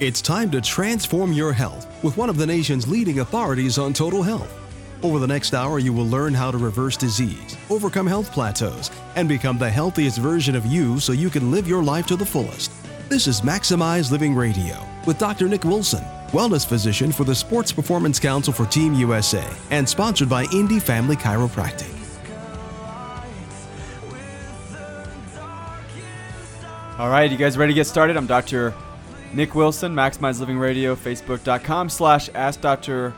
It's time to transform your health with one of the nation's leading authorities on total health. Over the next hour, you will learn how to reverse disease, overcome health plateaus, and become the healthiest version of you so you can live your life to the fullest. This is Maximize Living Radio with Dr. Nick Wilson, wellness physician for the Sports Performance Council for Team USA, and sponsored by Indy Family Chiropractic. All right, you guys ready to get started? I'm Dr. Nick Wilson, Maximize Living Radio, Facebook.com slash Ask Dr.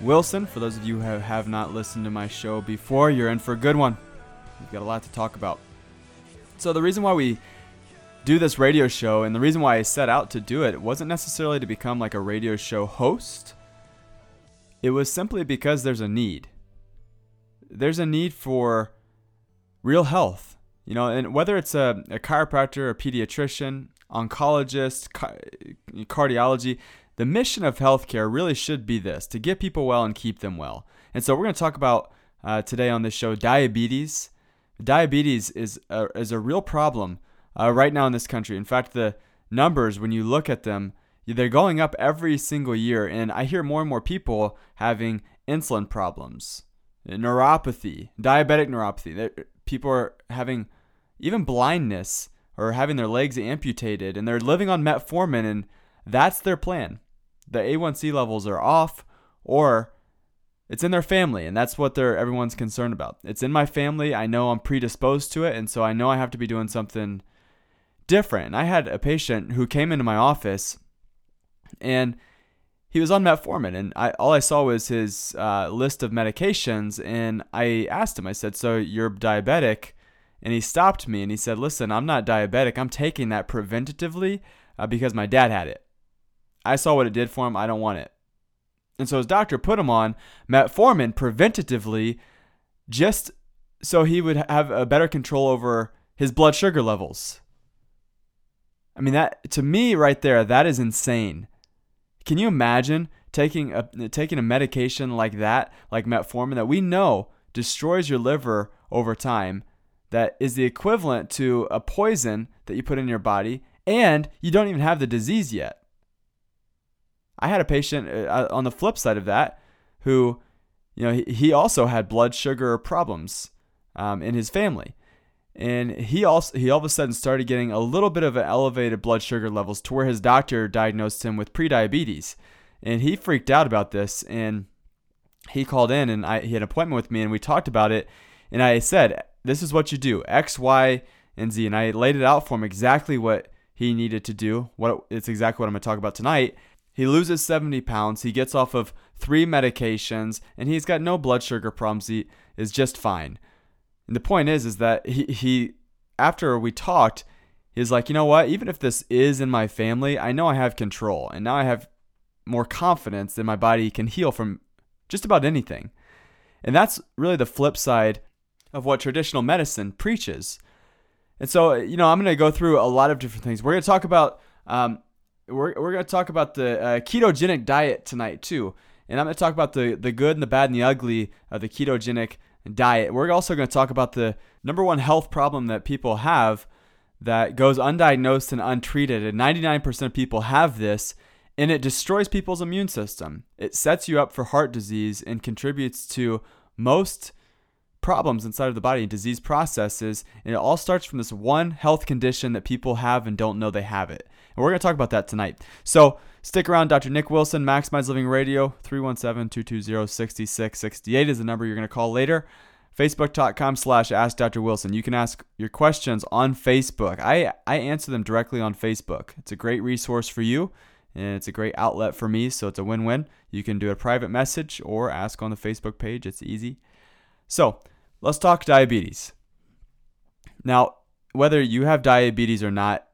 Wilson. For those of you who have not listened to my show before, you're in for a good one. We've got a lot to talk about. So the reason why we do this radio show and the reason why I set out to do it wasn't necessarily to become like a radio show host. It was simply because there's a need. There's a need for real health. You know, and whether it's a, a chiropractor, a pediatrician, oncologist, cardiology, the mission of healthcare really should be this to get people well and keep them well. And so we're going to talk about uh, today on this show diabetes. Diabetes is a, is a real problem uh, right now in this country. In fact, the numbers, when you look at them, they're going up every single year. And I hear more and more people having insulin problems, neuropathy, diabetic neuropathy. People are having even blindness or having their legs amputated and they're living on metformin and that's their plan. The A1C levels are off or it's in their family and that's what they're everyone's concerned about. It's in my family. I know I'm predisposed to it and so I know I have to be doing something different. And I had a patient who came into my office and he was on metformin and I, all I saw was his uh, list of medications and I asked him I said so you're diabetic and he stopped me and he said, Listen, I'm not diabetic. I'm taking that preventatively uh, because my dad had it. I saw what it did for him. I don't want it. And so his doctor put him on metformin preventatively just so he would have a better control over his blood sugar levels. I mean that to me right there that is insane. Can you imagine taking a taking a medication like that, like metformin that we know destroys your liver over time that is the equivalent to a poison that you put in your body, and you don't even have the disease yet. I had a patient uh, uh, on the flip side of that who, you know, he also had blood sugar problems um, in his family. And he also he all of a sudden started getting a little bit of an elevated blood sugar levels to where his doctor diagnosed him with prediabetes. And he freaked out about this and he called in and I, he had an appointment with me and we talked about it. And I said, this is what you do X, Y, and Z. And I laid it out for him exactly what he needed to do. What it's exactly what I'm going to talk about tonight. He loses 70 pounds. He gets off of three medications, and he's got no blood sugar problems. He is just fine. And the point is, is that he, he after we talked, he's like, you know what? Even if this is in my family, I know I have control, and now I have more confidence that my body can heal from just about anything. And that's really the flip side of what traditional medicine preaches. And so, you know, I'm going to go through a lot of different things. We're going to talk about um, we're, we're going to talk about the uh, ketogenic diet tonight too, and I'm going to talk about the the good and the bad and the ugly of the ketogenic diet. We're also going to talk about the number one health problem that people have that goes undiagnosed and untreated, and 99% of people have this, and it destroys people's immune system. It sets you up for heart disease and contributes to most problems inside of the body and disease processes. And it all starts from this one health condition that people have and don't know they have it. And we're going to talk about that tonight. So stick around. Dr. Nick Wilson, Maximize Living Radio, 317 220 6668 is the number you're going to call later. Facebook.com slash Ask Dr. Wilson. You can ask your questions on Facebook. I, I answer them directly on Facebook. It's a great resource for you and it's a great outlet for me, so it's a win win. You can do a private message or ask on the Facebook page. It's easy. So let's talk diabetes. Now, whether you have diabetes or not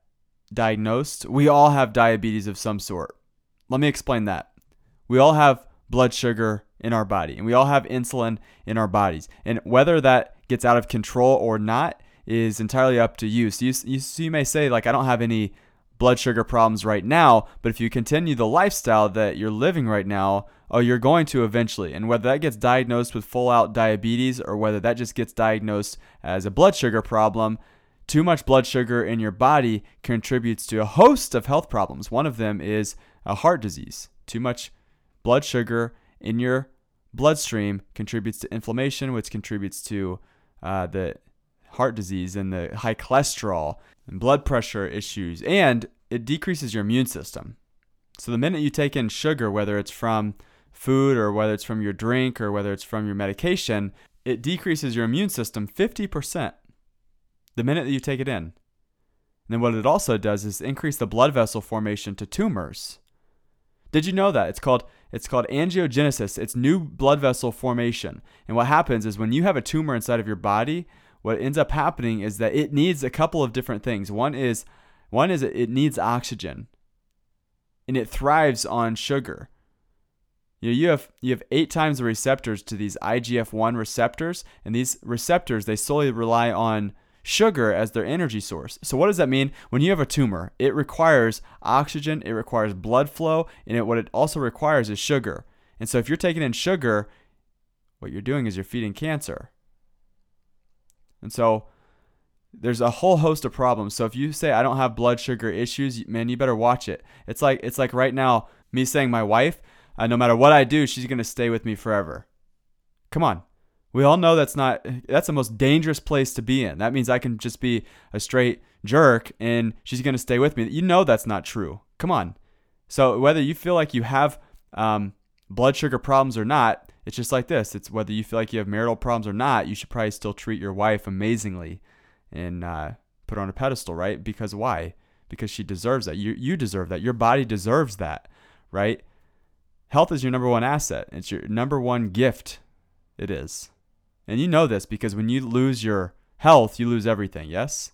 diagnosed, we all have diabetes of some sort. Let me explain that. We all have blood sugar in our body and we all have insulin in our bodies. And whether that gets out of control or not is entirely up to you. So you, you, so you may say, like, I don't have any blood sugar problems right now, but if you continue the lifestyle that you're living right now, oh, you're going to eventually. And whether that gets diagnosed with full out diabetes or whether that just gets diagnosed as a blood sugar problem, too much blood sugar in your body contributes to a host of health problems. One of them is a heart disease. Too much blood sugar in your bloodstream contributes to inflammation, which contributes to uh, the heart disease and the high cholesterol and blood pressure issues, and it decreases your immune system. So the minute you take in sugar, whether it's from food or whether it's from your drink or whether it's from your medication, it decreases your immune system 50% the minute that you take it in. And then what it also does is increase the blood vessel formation to tumors. Did you know that? It's called it's called angiogenesis. It's new blood vessel formation. And what happens is when you have a tumor inside of your body, what ends up happening is that it needs a couple of different things. One is one is it needs oxygen. And it thrives on sugar. You, know, you have you have eight times the receptors to these IGF-1 receptors, and these receptors they solely rely on sugar as their energy source. So what does that mean? When you have a tumor, it requires oxygen, it requires blood flow, and it, what it also requires is sugar. And so if you're taking in sugar, what you're doing is you're feeding cancer. And so there's a whole host of problems. So if you say I don't have blood sugar issues, man, you better watch it. It's like it's like right now me saying my wife, uh, no matter what I do, she's going to stay with me forever. Come on. We all know that's not that's the most dangerous place to be in. That means I can just be a straight jerk and she's going to stay with me. You know that's not true. Come on. So whether you feel like you have um, blood sugar problems or not, it's just like this. It's whether you feel like you have marital problems or not, you should probably still treat your wife amazingly and uh, put her on a pedestal, right? Because why? Because she deserves that. You you deserve that. Your body deserves that, right? Health is your number one asset. It's your number one gift. It is. And you know this because when you lose your health, you lose everything, yes?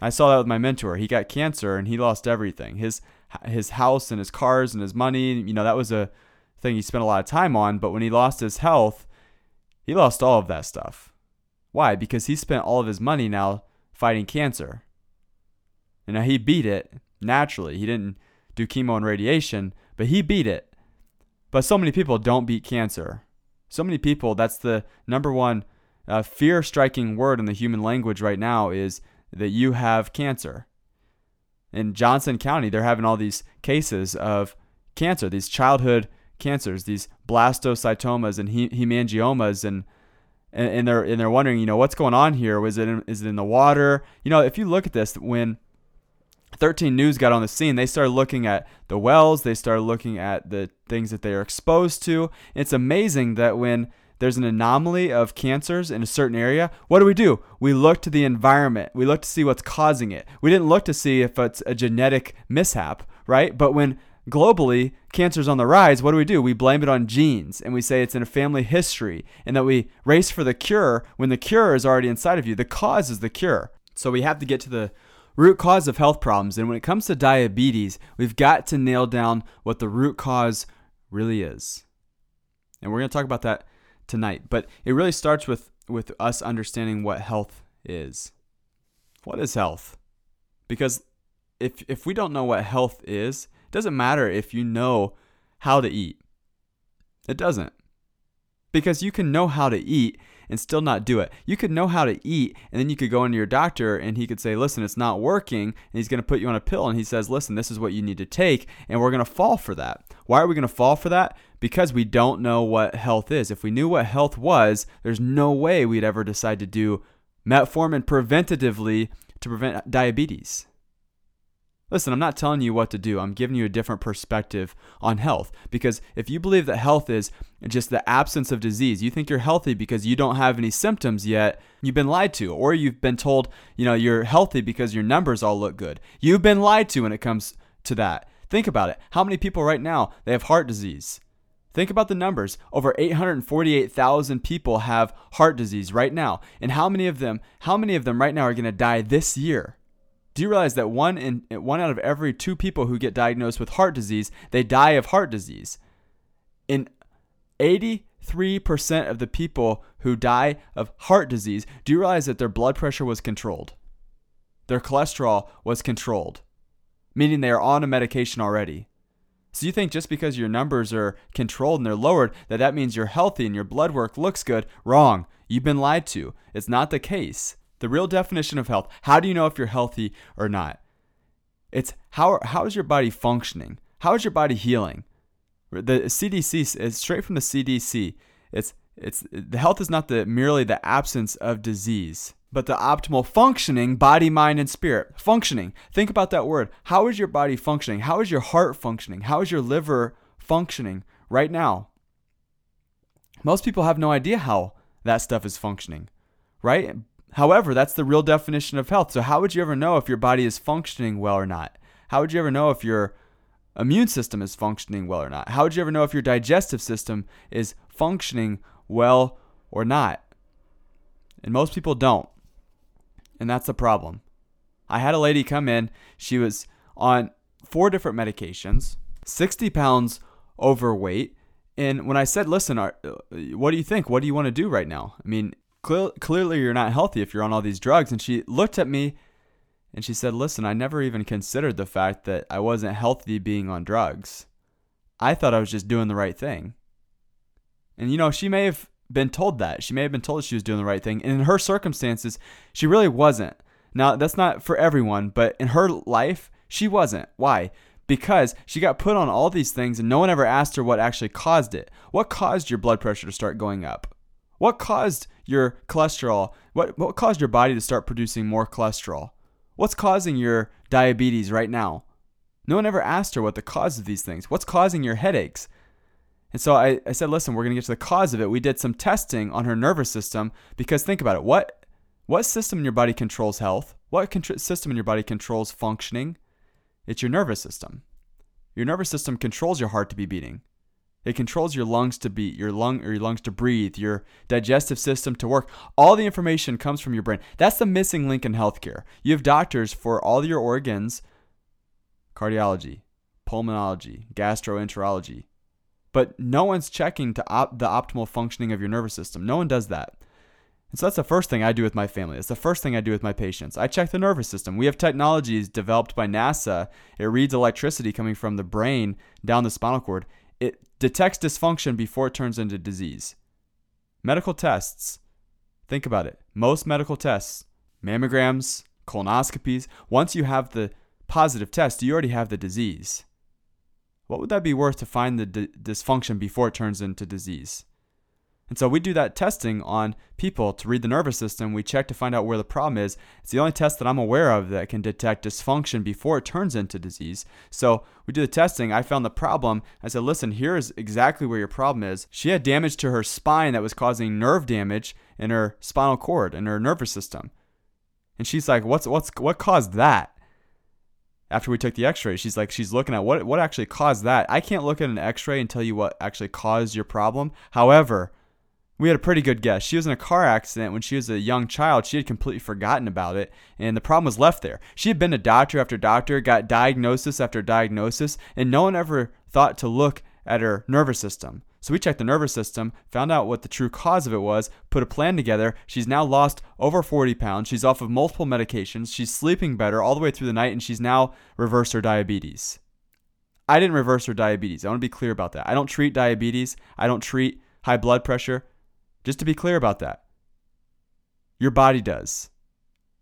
I saw that with my mentor. He got cancer and he lost everything. His his house and his cars and his money, you know, that was a thing he spent a lot of time on, but when he lost his health, he lost all of that stuff. Why? Because he spent all of his money now fighting cancer. And now he beat it naturally. He didn't do chemo and radiation, but he beat it. But so many people don't beat cancer. So many people, that's the number one uh, fear striking word in the human language right now is that you have cancer. In Johnson County, they're having all these cases of cancer, these childhood cancers, these blastocytomas and hemangiomas, and and, they're and they're wondering, you know, what's going on here? Was it in, is it in the water? You know, if you look at this, when 13 News got on the scene, they started looking at the wells, they started looking at the things that they are exposed to. It's amazing that when there's an anomaly of cancers in a certain area, what do we do? We look to the environment. We look to see what's causing it. We didn't look to see if it's a genetic mishap, right? But when globally cancer's on the rise, what do we do? We blame it on genes and we say it's in a family history and that we race for the cure when the cure is already inside of you. The cause is the cure. So we have to get to the root cause of health problems. And when it comes to diabetes, we've got to nail down what the root cause really is. And we're going to talk about that tonight. But it really starts with, with us understanding what health is. What is health? Because if, if we don't know what health is, it doesn't matter if you know how to eat. It doesn't. Because you can know how to eat and still not do it. You could know how to eat, and then you could go into your doctor and he could say, Listen, it's not working. And he's going to put you on a pill, and he says, Listen, this is what you need to take. And we're going to fall for that. Why are we going to fall for that? Because we don't know what health is. If we knew what health was, there's no way we'd ever decide to do metformin preventatively to prevent diabetes. Listen, I'm not telling you what to do. I'm giving you a different perspective on health. Because if you believe that health is just the absence of disease, you think you're healthy because you don't have any symptoms yet, you've been lied to. Or you've been told, you know, you're healthy because your numbers all look good. You've been lied to when it comes to that. Think about it. How many people right now, they have heart disease? Think about the numbers. Over 848,000 people have heart disease right now. And how many of them, how many of them right now are going to die this year? Do you realize that one in one out of every two people who get diagnosed with heart disease, they die of heart disease? In 83% of the people who die of heart disease, do you realize that their blood pressure was controlled? Their cholesterol was controlled, meaning they are on a medication already. So you think just because your numbers are controlled and they're lowered that that means you're healthy and your blood work looks good? Wrong. You've been lied to. It's not the case. The real definition of health. How do you know if you're healthy or not? It's how how is your body functioning? How is your body healing? The CDC is straight from the CDC. It's it's the health is not the merely the absence of disease, but the optimal functioning body, mind, and spirit. Functioning. Think about that word. How is your body functioning? How is your heart functioning? How is your liver functioning right now? Most people have no idea how that stuff is functioning, right? However, that's the real definition of health. So, how would you ever know if your body is functioning well or not? How would you ever know if your immune system is functioning well or not? How would you ever know if your digestive system is functioning well or not? And most people don't. And that's the problem. I had a lady come in, she was on four different medications, 60 pounds overweight. And when I said, listen, uh, what do you think? What do you want to do right now? I mean, cl- clearly you're not healthy if you're on all these drugs. And she looked at me and she said, listen, I never even considered the fact that I wasn't healthy being on drugs. I thought I was just doing the right thing. And, you know, she may have been told that. She may have been told she was doing the right thing. And in her circumstances, she really wasn't. Now, that's not for everyone, but in her life, she wasn't. Why? Because she got put on all these things and no one ever asked her what actually caused it. What caused your blood pressure to start going up? What caused your cholesterol? What, what caused your body to start producing more cholesterol? What's causing your diabetes right now? No one ever asked her what the cause of these things. What's causing your headaches? And so I, I said, listen, we're going to get to the cause of it. We did some testing on her nervous system because think about it. What, what system in your body controls health? What contr- system in your body controls functioning? It's your nervous system. Your nervous system controls your heart to be beating. It controls your lungs to beat, your lung or your lungs to breathe, your digestive system to work. All the information comes from your brain. That's the missing link in healthcare. You have doctors for all your organs, cardiology, pulmonology, gastroenterology, but no one's checking to op- the optimal functioning of your nervous system. No one does that. And so that's the first thing I do with my family. It's the first thing I do with my patients. I check the nervous system. We have technologies developed by NASA. It reads electricity coming from the brain down the spinal cord. It detects dysfunction before it turns into disease. Medical tests. Think about it. Most medical tests, mammograms, colonoscopies, once you have the positive test, you already have the disease. What would that be worth to find the d- dysfunction before it turns into disease? And so we do that testing on people to read the nervous system. We check to find out where the problem is. It's the only test that I'm aware of that can detect dysfunction before it turns into disease. So we do the testing. I found the problem. I said, listen, here's exactly where your problem is. She had damage to her spine that was causing nerve damage in her spinal cord and her nervous system. And she's like, what's what's what caused that? after we took the x-ray she's like she's looking at what what actually caused that i can't look at an x-ray and tell you what actually caused your problem however we had a pretty good guess she was in a car accident when she was a young child she had completely forgotten about it and the problem was left there she had been to doctor after doctor got diagnosis after diagnosis and no one ever thought to look at her nervous system so we checked the nervous system, found out what the true cause of it was, put a plan together. She's now lost over 40 pounds. She's off of multiple medications. She's sleeping better all the way through the night, and she's now reversed her diabetes. I didn't reverse her diabetes. I want to be clear about that. I don't treat diabetes. I don't treat high blood pressure. Just to be clear about that. Your body does.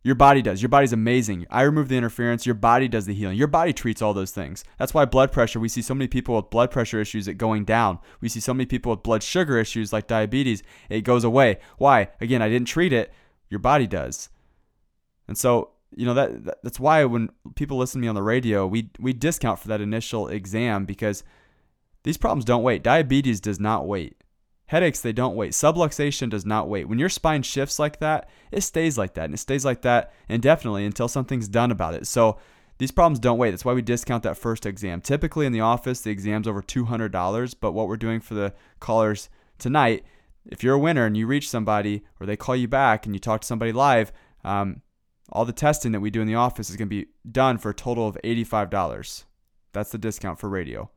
Your body does. Your body's amazing. I remove the interference. Your body does the healing. Your body treats all those things. That's why blood pressure, we see so many people with blood pressure issues it going down. We see so many people with blood sugar issues like diabetes, it goes away. Why? Again, I didn't treat it. Your body does. And so, you know, that that's why when people listen to me on the radio, we we discount for that initial exam because these problems don't wait. Diabetes does not wait. Headaches, they don't wait. Subluxation does not wait. When your spine shifts like that, it stays like that. And it stays like that indefinitely until something's done about it. So these problems don't wait. That's why we discount that first exam. Typically in the office, the exam's over $200. But what we're doing for the callers tonight, if you're a winner and you reach somebody or they call you back and you talk to somebody live, um, all the testing that we do in the office is going to be done for a total of $85. That's the discount for radio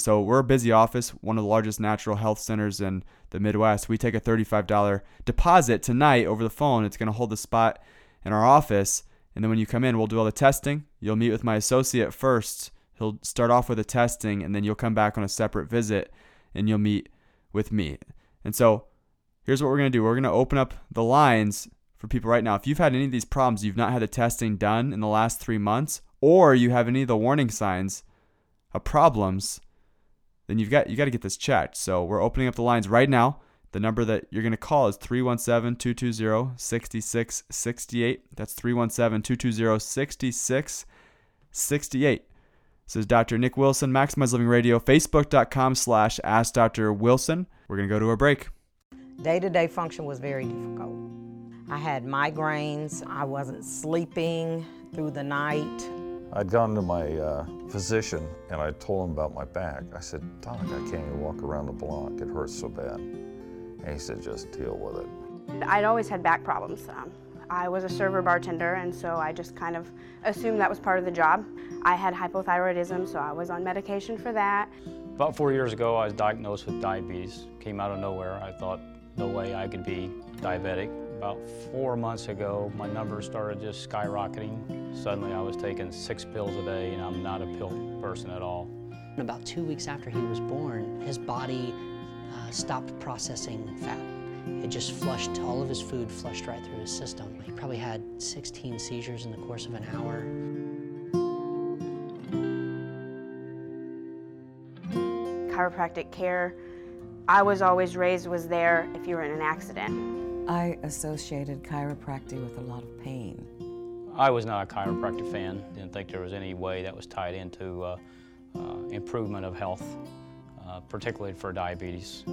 so we're a busy office, one of the largest natural health centers in the Midwest. We take a $35 deposit tonight over the phone. It's going to hold the spot in our office. And then when you come in, we'll do all the testing. You'll meet with my associate first. He'll start off with the testing, and then you'll come back on a separate visit and you'll meet with me. And so here's what we're going to do we're going to open up the lines for people right now. If you've had any of these problems, you've not had the testing done in the last three months, or you have any of the warning signs of problems, then you've got you got to get this checked. So we're opening up the lines right now. The number that you're going to call is 317 220 6668. That's 317 220 6668. This is Dr. Nick Wilson, Maximize Living Radio, facebook.com slash Ask Dr. Wilson. We're going to go to a break. Day to day function was very difficult. I had migraines, I wasn't sleeping through the night. I'd gone to my uh, physician and I told him about my back. I said, Doc, I can't even walk around the block. It hurts so bad. And he said, just deal with it. I'd always had back problems. Um, I was a server bartender, and so I just kind of assumed that was part of the job. I had hypothyroidism, so I was on medication for that. About four years ago, I was diagnosed with diabetes. Came out of nowhere. I thought, no way I could be diabetic. About four months ago, my numbers started just skyrocketing. Suddenly, I was taking six pills a day, and I'm not a pill person at all. About two weeks after he was born, his body uh, stopped processing fat. It just flushed, all of his food flushed right through his system. He probably had 16 seizures in the course of an hour. Chiropractic care, I was always raised, was there if you were in an accident. I associated chiropractic with a lot of pain. I was not a chiropractic fan. Didn't think there was any way that was tied into uh, uh, improvement of health, uh, particularly for diabetes.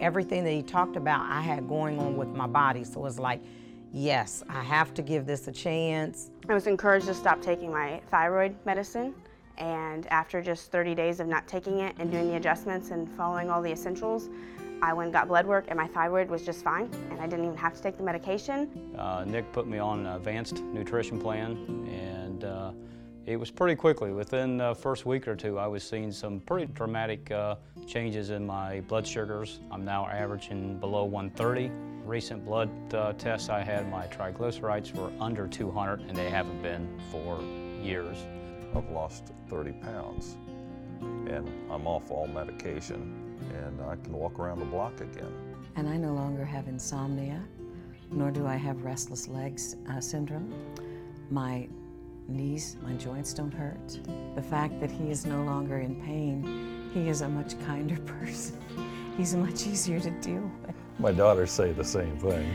Everything that he talked about, I had going on with my body. So it was like, yes, I have to give this a chance. I was encouraged to stop taking my thyroid medicine, and after just 30 days of not taking it and doing the adjustments and following all the essentials, I went and got blood work, and my thyroid was just fine, and I didn't even have to take the medication. Uh, Nick put me on an advanced nutrition plan, and uh, it was pretty quickly. Within the first week or two, I was seeing some pretty dramatic uh, changes in my blood sugars. I'm now averaging below 130. Recent blood uh, tests I had, my triglycerides were under 200, and they haven't been for years. I've lost 30 pounds and I'm off all medication and I can walk around the block again. And I no longer have insomnia, nor do I have restless legs uh, syndrome. My knees, my joints don't hurt. The fact that he is no longer in pain, he is a much kinder person. He's much easier to deal with. My daughters say the same thing.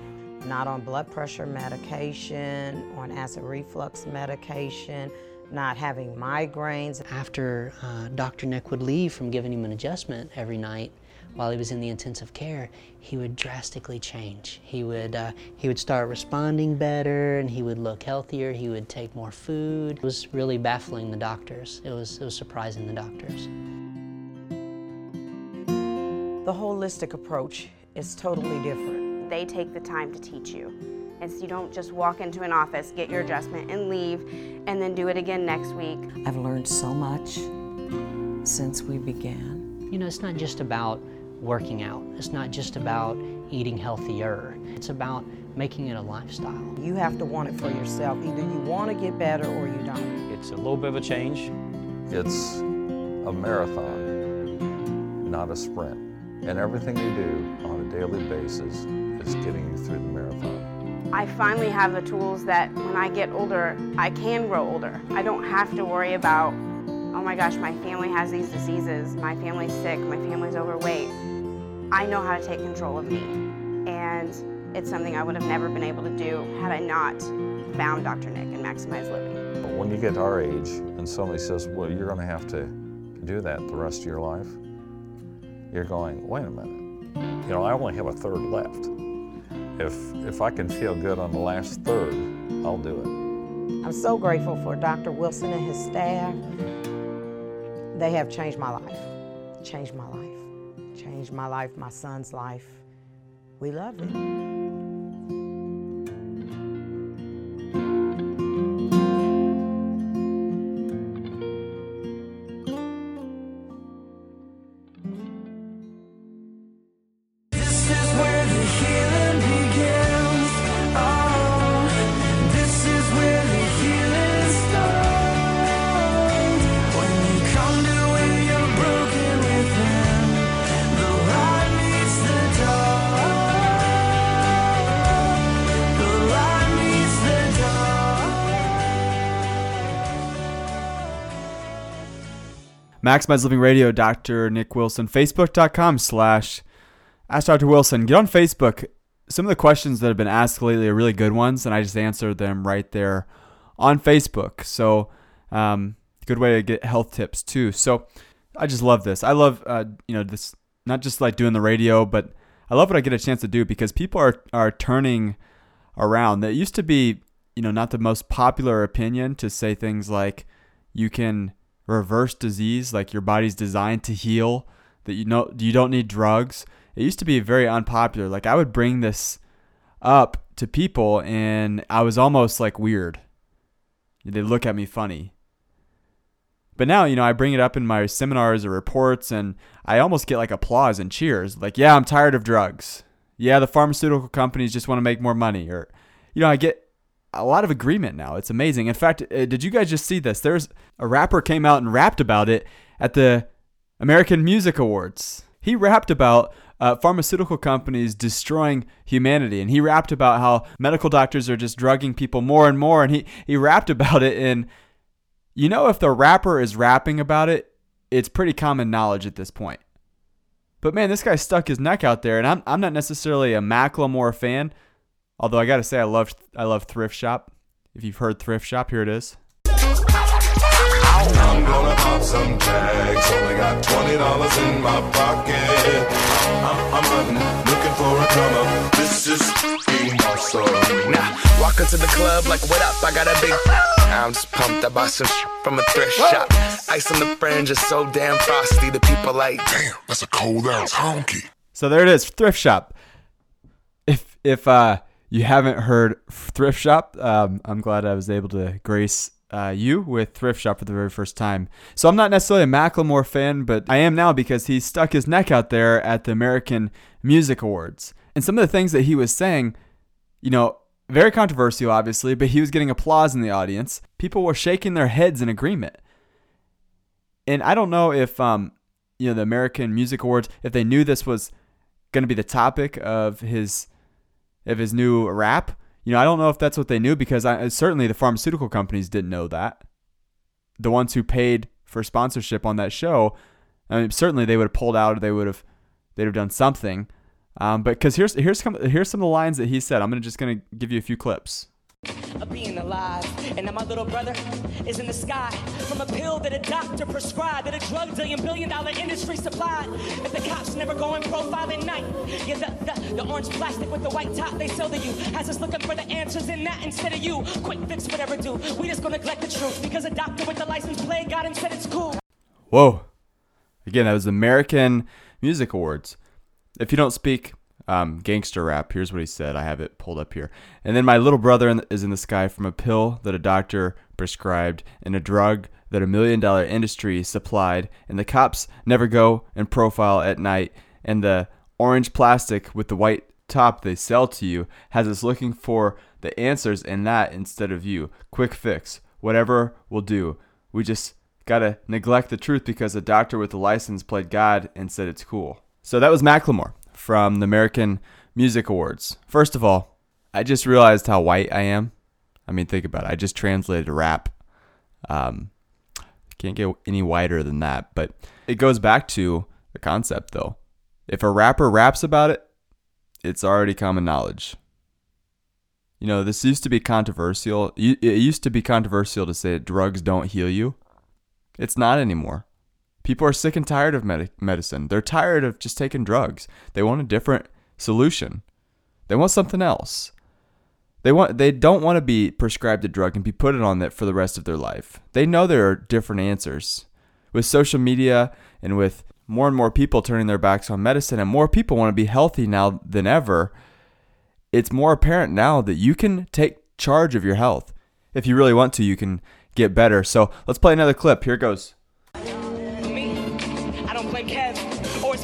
Not on blood pressure medication, on acid reflux medication, not having migraines. After uh, Dr. Nick would leave from giving him an adjustment every night while he was in the intensive care, he would drastically change. He would, uh, he would start responding better and he would look healthier, he would take more food. It was really baffling the doctors. It was, it was surprising the doctors. The holistic approach is totally different. They take the time to teach you. And so you don't just walk into an office, get your adjustment, and leave, and then do it again next week. I've learned so much since we began. You know, it's not just about working out, it's not just about eating healthier, it's about making it a lifestyle. You have to want it for yourself. Either you want to get better or you don't. It's a little bit of a change. It's a marathon, not a sprint. And everything you do on a daily basis is getting you through the marathon. I finally have the tools that when I get older, I can grow older. I don't have to worry about, oh my gosh, my family has these diseases, my family's sick, my family's overweight. I know how to take control of me. And it's something I would have never been able to do had I not found Dr. Nick and Maximize Living. But when you get our age and somebody says, well, you're going to have to do that the rest of your life, you're going, wait a minute. You know, I only have a third left. If, if I can feel good on the last third, I'll do it. I'm so grateful for Dr. Wilson and his staff. They have changed my life, changed my life, changed my life, my son's life. We love it. Maximize Living Radio, Dr. Nick Wilson, Facebook.com slash Ask Dr. Wilson. Get on Facebook. Some of the questions that have been asked lately are really good ones, and I just answered them right there on Facebook. So, um, good way to get health tips too. So, I just love this. I love, uh, you know, this not just like doing the radio, but I love what I get a chance to do because people are are turning around. That used to be, you know, not the most popular opinion to say things like you can reverse disease, like your body's designed to heal, that you know you don't need drugs. It used to be very unpopular. Like I would bring this up to people and I was almost like weird. They look at me funny. But now, you know, I bring it up in my seminars or reports and I almost get like applause and cheers. Like, yeah, I'm tired of drugs. Yeah, the pharmaceutical companies just want to make more money. Or, you know, I get a lot of agreement now. It's amazing. In fact, uh, did you guys just see this? There's a rapper came out and rapped about it at the American Music Awards. He rapped about uh, pharmaceutical companies destroying humanity, and he rapped about how medical doctors are just drugging people more and more. And he he rapped about it And you know, if the rapper is rapping about it, it's pretty common knowledge at this point. But man, this guy stuck his neck out there, and I'm, I'm not necessarily a Macklemore fan, although I gotta say I love I love Thrift Shop. If you've heard Thrift Shop, here it is. I'm gonna pop some tags. Only got twenty dollars in my pocket. I'm, I'm hunting, looking for a come up. This is being awesome. Now, walk into the club like, what up? I got a big. I'm just pumped. I bought some from a thrift shop. Ice on the fringe is so damn frosty. The people like, damn, that's a cold ass honky. So there it is, Thrift Shop. If if uh, you haven't heard Thrift Shop, um, I'm glad I was able to grace uh, you with Thrift Shop for the very first time. So I'm not necessarily a Macklemore fan, but I am now because he stuck his neck out there at the American Music Awards. And some of the things that he was saying, you know, very controversial, obviously, but he was getting applause in the audience. People were shaking their heads in agreement. And I don't know if, um, you know, the American Music Awards, if they knew this was going to be the topic of his of his new rap. You know, I don't know if that's what they knew because I, certainly the pharmaceutical companies didn't know that. The ones who paid for sponsorship on that show, I mean, certainly they would have pulled out or they would have they'd have done something. Um, but because here's here's some here's some of the lines that he said. I'm gonna just gonna give you a few clips. Of being alive. And now my little brother is in the sky from a pill that a doctor prescribed, that a drug dealing billion dollar industry supplied. If the cops never go in profile at night, yeah, the, the, the orange plastic with the white top they sell to you has us looking for the answers in that instead of you. Quick fix, whatever do. We just gonna neglect the truth because a doctor with the license plate got him said it's cool. Whoa! Again, that was American Music Awards. If you don't speak um, gangster rap, here's what he said. I have it pulled up here. And then my little brother in- is in the sky from a pill that a doctor prescribed and a drug that a million dollar industry supplied. And the cops never go and profile at night. And the orange plastic with the white top they sell to you has us looking for the answers in that instead of you. Quick fix. Whatever will do. We just gotta neglect the truth because a doctor with a license played God and said it's cool. So that was Macklemore from the American Music Awards. First of all, I just realized how white I am. I mean, think about it. I just translated rap. Um, can't get any whiter than that. But it goes back to the concept, though. If a rapper raps about it, it's already common knowledge. You know, this used to be controversial. It used to be controversial to say that drugs don't heal you. It's not anymore. People are sick and tired of med- medicine. They're tired of just taking drugs. They want a different solution. They want something else. They want they don't want to be prescribed a drug and be put on it for the rest of their life. They know there are different answers. With social media and with more and more people turning their backs on medicine and more people want to be healthy now than ever, it's more apparent now that you can take charge of your health. If you really want to, you can get better. So let's play another clip. Here goes.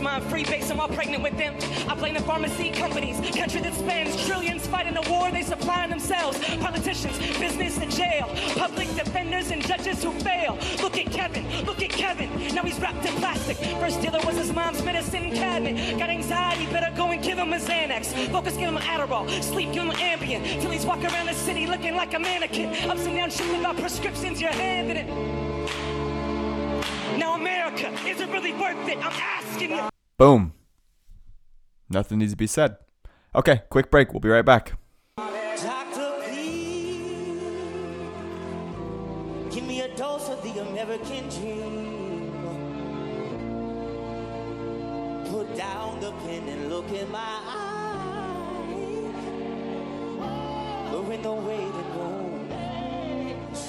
Mom free base. I'm all pregnant with them. I blame the pharmacy companies, country that spends trillions fighting a war they supply themselves. Politicians, business and jail, public defenders and judges who fail. Look at Kevin, look at Kevin. Now he's wrapped in plastic. First dealer was his mom's medicine cabinet. Got anxiety, better go and give him a Xanax. Focus, give him an Adderall. Sleep, give him Ambien. Till he's walking around the city looking like a mannequin. Ups and downs, shit about prescriptions you're handing it. Now, America, is it really worth it? I'm asking you. Boom. Nothing needs to be said. Okay, quick break. We'll be right back.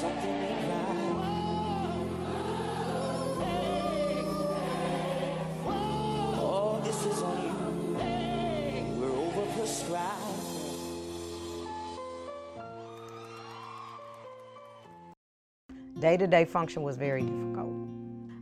Doctor, Day to day function was very difficult.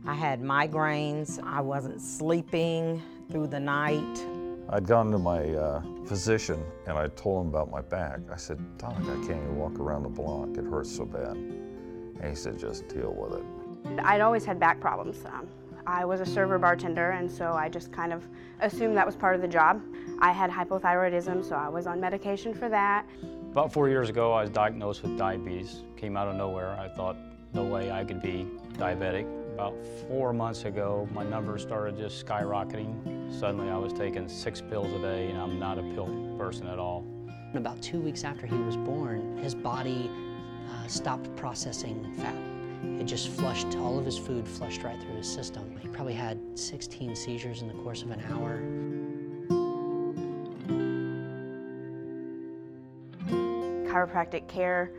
I had migraines, I wasn't sleeping through the night. I'd gone to my uh, physician and I told him about my back. I said, Doc, I can't even walk around the block. It hurts so bad. And he said, just deal with it. I'd always had back problems. Um, I was a server bartender, and so I just kind of assumed that was part of the job. I had hypothyroidism, so I was on medication for that. About four years ago, I was diagnosed with diabetes. Came out of nowhere. I thought, no way I could be diabetic. About four months ago, my numbers started just skyrocketing. Suddenly, I was taking six pills a day, and I'm not a pill person at all. About two weeks after he was born, his body uh, stopped processing fat. It just flushed, all of his food flushed right through his system. He probably had 16 seizures in the course of an hour. Chiropractic care,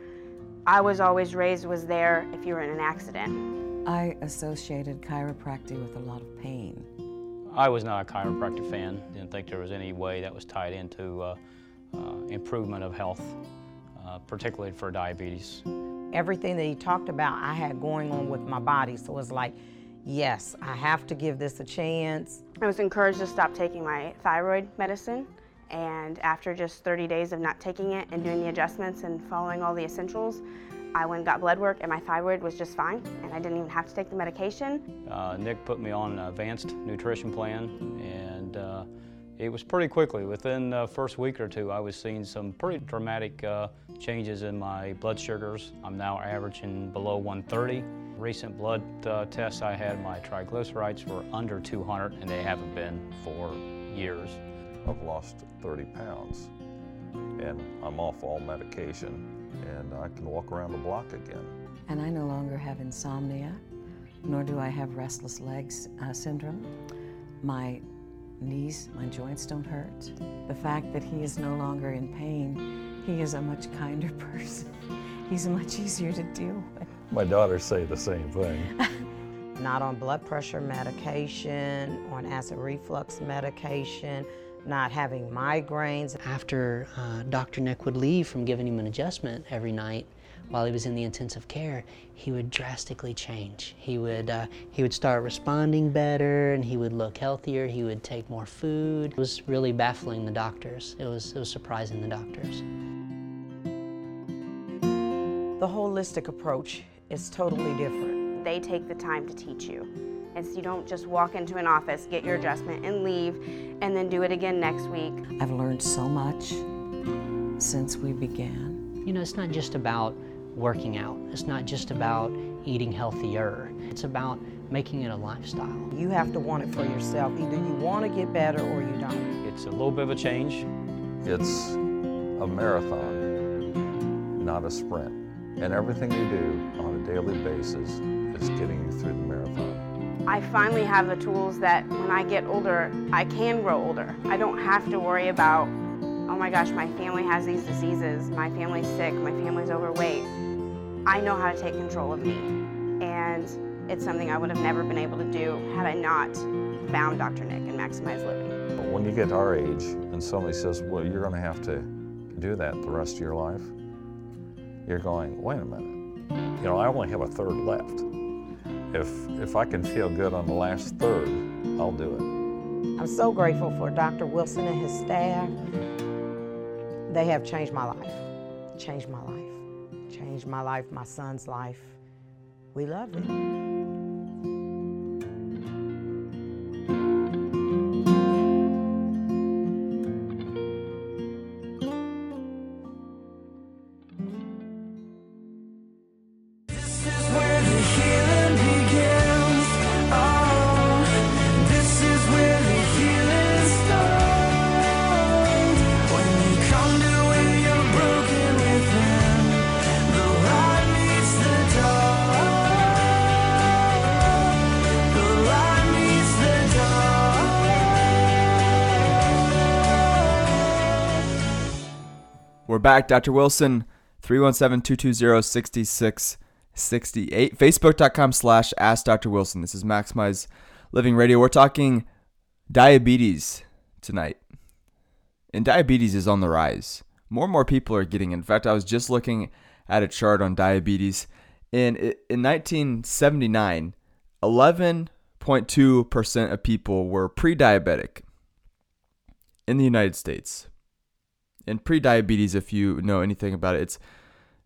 I was always raised, was there if you were in an accident. I associated chiropractic with a lot of pain. I was not a chiropractic fan. Didn't think there was any way that was tied into uh, uh, improvement of health, uh, particularly for diabetes. Everything that he talked about, I had going on with my body. So it was like, yes, I have to give this a chance. I was encouraged to stop taking my thyroid medicine. And after just 30 days of not taking it and doing the adjustments and following all the essentials, I went and got blood work and my thyroid was just fine and I didn't even have to take the medication. Uh, Nick put me on an advanced nutrition plan and uh, it was pretty quickly. Within the first week or two, I was seeing some pretty dramatic uh, changes in my blood sugars. I'm now averaging below 130. Recent blood uh, tests I had, my triglycerides were under 200 and they haven't been for years. I've lost 30 pounds and I'm off all medication and I can walk around the block again. And I no longer have insomnia, nor do I have restless legs uh, syndrome. My knees, my joints don't hurt. The fact that he is no longer in pain, he is a much kinder person. He's much easier to deal with. My daughters say the same thing. Not on blood pressure medication, on acid reflux medication, not having migraines. After uh, Dr. Nick would leave from giving him an adjustment every night while he was in the intensive care, he would drastically change. He would, uh, he would start responding better and he would look healthier, he would take more food. It was really baffling the doctors. It was, it was surprising the doctors. The holistic approach is totally different. They take the time to teach you. And so you don't just walk into an office, get your adjustment, and leave, and then do it again next week. I've learned so much since we began. You know, it's not just about working out, it's not just about eating healthier, it's about making it a lifestyle. You have to want it for yourself. Either you want to get better or you don't. It's a little bit of a change. It's a marathon, not a sprint. And everything you do on a daily basis is getting you through the marathon. I finally have the tools that when I get older, I can grow older. I don't have to worry about, oh my gosh, my family has these diseases, my family's sick, my family's overweight. I know how to take control of me. And it's something I would have never been able to do had I not found Dr. Nick and Maximize Living. When you get our age and somebody says, well, you're going to have to do that the rest of your life, you're going, wait a minute. You know, I only have a third left. If, if I can feel good on the last third, I'll do it. I'm so grateful for Dr. Wilson and his staff. They have changed my life, changed my life, changed my life, my son's life. We love it. Back. Dr. Wilson, 317-220-6668. Facebook.com slash Ask Dr. Wilson. This is Maximize Living Radio. We're talking diabetes tonight. And diabetes is on the rise. More and more people are getting it. In fact, I was just looking at a chart on diabetes. In, in 1979, 11.2% of people were pre diabetic in the United States. And pre-diabetes, if you know anything about it, it's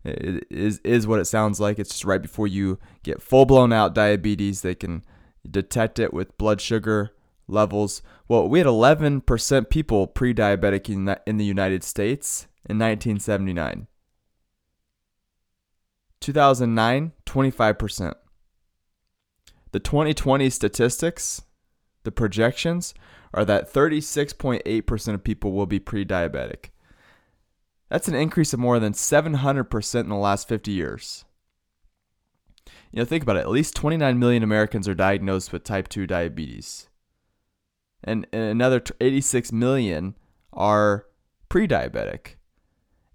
it is is what it sounds like. It's just right before you get full blown out diabetes. They can detect it with blood sugar levels. Well, we had 11% people pre-diabetic in in the United States in 1979. 2009, 25%. The 2020 statistics, the projections are that 36.8% of people will be pre diabetic. That's an increase of more than 700% in the last 50 years. You know, think about it. At least 29 million Americans are diagnosed with type 2 diabetes. And, and another 86 million are pre diabetic.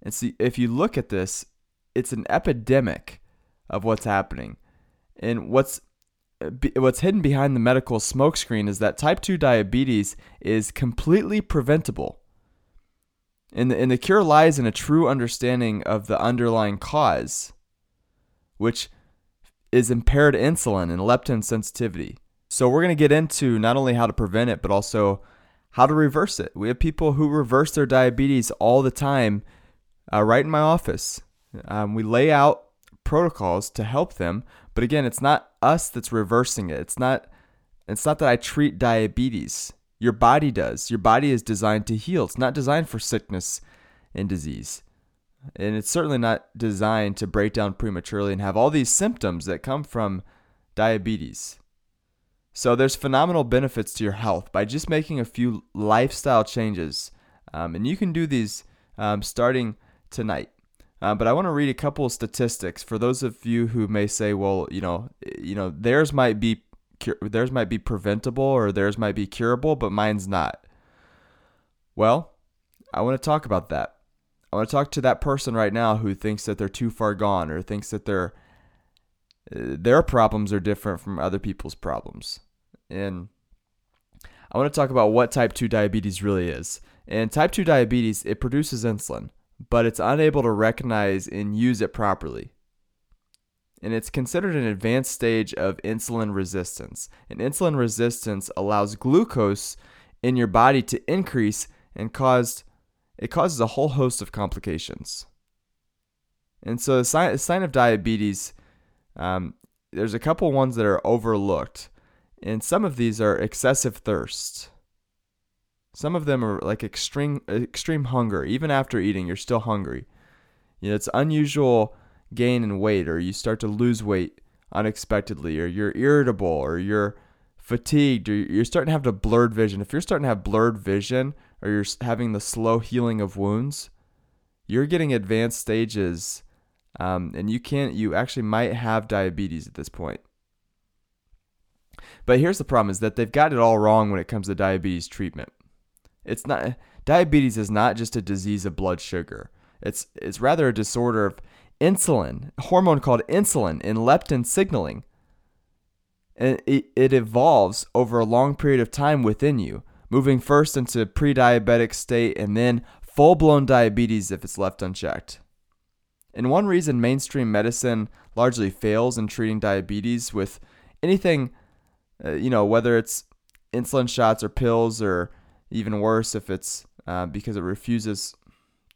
And see, if you look at this, it's an epidemic of what's happening. And what's uh, what's hidden behind the medical smokescreen is that type 2 diabetes is completely preventable. And the, and the cure lies in a true understanding of the underlying cause, which is impaired insulin and leptin sensitivity. So, we're going to get into not only how to prevent it, but also how to reverse it. We have people who reverse their diabetes all the time, uh, right in my office. Um, we lay out protocols to help them, but again, it's not us that's reversing it. It's not it's not that I treat diabetes. Your body does. Your body is designed to heal. It's not designed for sickness and disease. And it's certainly not designed to break down prematurely and have all these symptoms that come from diabetes. So there's phenomenal benefits to your health by just making a few lifestyle changes. Um, and you can do these um, starting tonight. Uh, but I want to read a couple of statistics for those of you who may say, well, you know, you know, theirs might be theirs might be preventable or theirs might be curable, but mine's not. Well, I want to talk about that. I want to talk to that person right now who thinks that they're too far gone or thinks that their eh, their problems are different from other people's problems. And I want to talk about what type 2 diabetes really is. And type 2 diabetes, it produces insulin but it's unable to recognize and use it properly. And it's considered an advanced stage of insulin resistance. And insulin resistance allows glucose in your body to increase and cause it causes a whole host of complications. And so the sign, the sign of diabetes, um, there's a couple ones that are overlooked. And some of these are excessive thirst. Some of them are like extreme extreme hunger. Even after eating, you're still hungry. You know, it's unusual gain in weight, or you start to lose weight unexpectedly, or you're irritable, or you're fatigued, or you're starting to have the blurred vision. If you're starting to have blurred vision, or you're having the slow healing of wounds, you're getting advanced stages, um, and you can't. You actually might have diabetes at this point. But here's the problem: is that they've got it all wrong when it comes to diabetes treatment. It's not diabetes is not just a disease of blood sugar. It's it's rather a disorder of insulin, hormone called insulin and leptin signaling. And it, it evolves over a long period of time within you, moving first into pre-diabetic state and then full-blown diabetes if it's left unchecked. And one reason mainstream medicine largely fails in treating diabetes with anything, uh, you know, whether it's insulin shots or pills or even worse if it's uh, because it refuses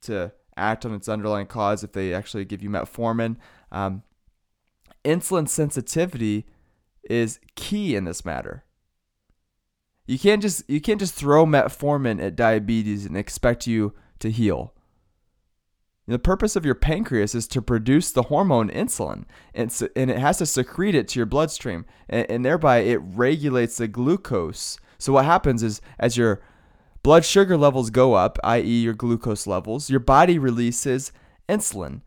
to act on its underlying cause if they actually give you metformin. Um, insulin sensitivity is key in this matter. You can't just you can't just throw metformin at diabetes and expect you to heal. The purpose of your pancreas is to produce the hormone insulin, and, and it has to secrete it to your bloodstream, and thereby it regulates the glucose. So what happens is as your Blood sugar levels go up, i.e., your glucose levels. Your body releases insulin